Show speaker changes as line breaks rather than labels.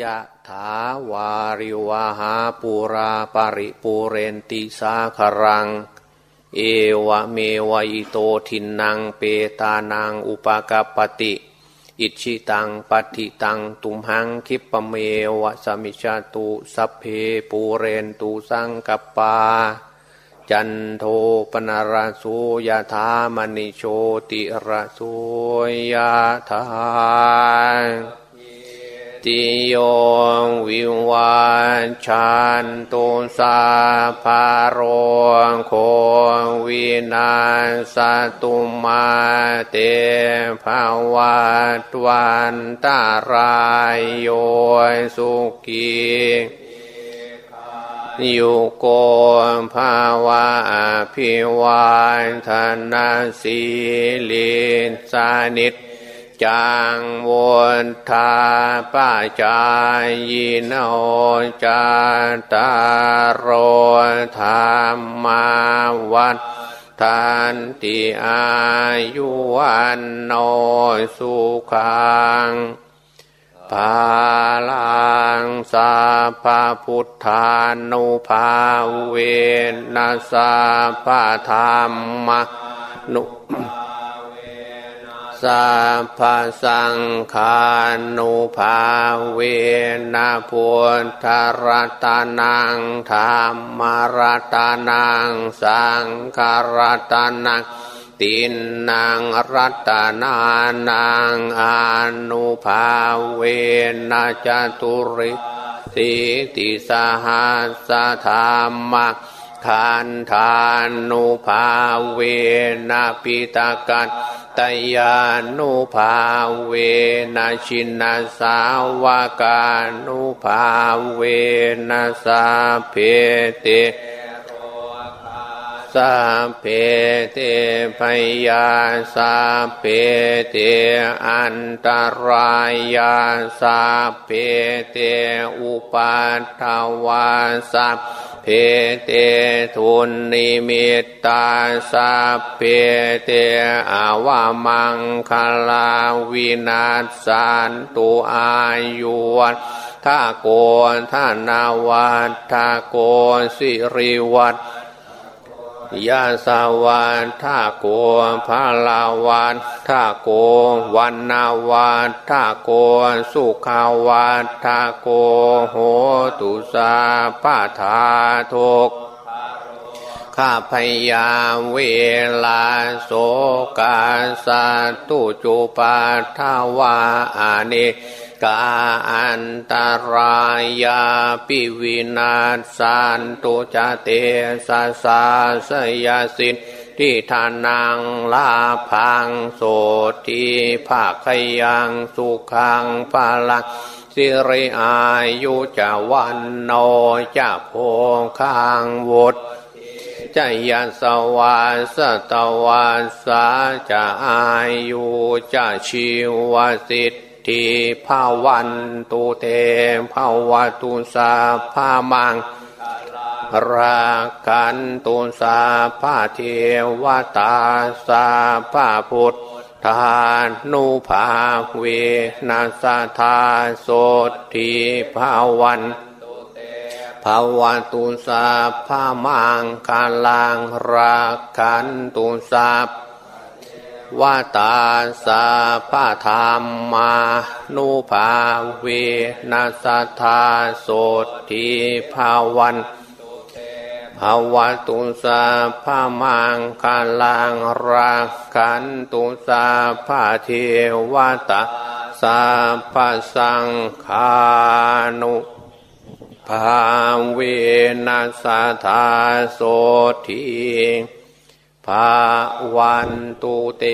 ยะถาวาริวะหาปูราปะริปูเรนติสาคะรัง เอวะเมวะอิโตทินนังเปตานังอุปะกัปปะติ อิจฉิตังปัตถิตังตุมหัง ขิปปะเมวะ สะมิชฌะตุสัพเพปูเรนตุสังกัปปา จันโทปัณณะระโส ยะถา มะณิโชติระโสยะธา ติโยวิวาชันตุสาภารโควินาสตุมาเตภาวะตวันตารายโยสุขียุโกภาวะพิวานธนาสีลิสานิต จังวนทาป้าจายโนจาตารโรธรรมาวัดทันติอายุวันโนสุขังภาลังสาพาพุทธานุภาเวนัสาพาธรรมนุ สัพสังขานุภาเวนะพุทธรัตนังธรรมรัตนังสังฆรัตนังตินนางรัตนานังอนุภาเวนะจตุริสิติสหัสธรรมขันธานุภาเวนะปิตากัน ตยานุภาเวนะชินาสาวกานุภาเวนะสาเพเต สาเพเตพยาสาเพเตอันตรายาสาเพเตอุปัฏฐวาสาเพเตทุนนิมิตตาสัพเพเตอาวามังคลาวินาสานตุอายุวัฏาโกท่านาวัฏาโกสิริวัต ยาสาวันทาโกภาลาวันทาโกวันนาวันทาโกสุขาวันทาโกโหตุสาปาทาทกข้าพยาเวลาโสกาสตุจุปาทาวาอานิ กาอันตรายาปิวินาสานตุจเตสาสาสยาสินที่ทานังลาพังโสทีภาคยังสุขังภาลังสิริอายุจะวันโนจะโพคังวุฒจยสวาสตวาสาจะอายุจะชีวสิทธ ภาวันตุเตภาวตุสาภามังรากันตุสาภาเทวตาสาภาพุทธานุภาเวนัสธาโสทีภาวันภาวตุสาภามังกาลังรากันตุสาา วาตาสาพาธรรมมานุภาเวนัสธาโสทีภาวันภาวตุสาภามังกาลังรักขันตุสาภาเทวตาสาภาสังขานุภาเวนัสธาโสที ภาวันตุเต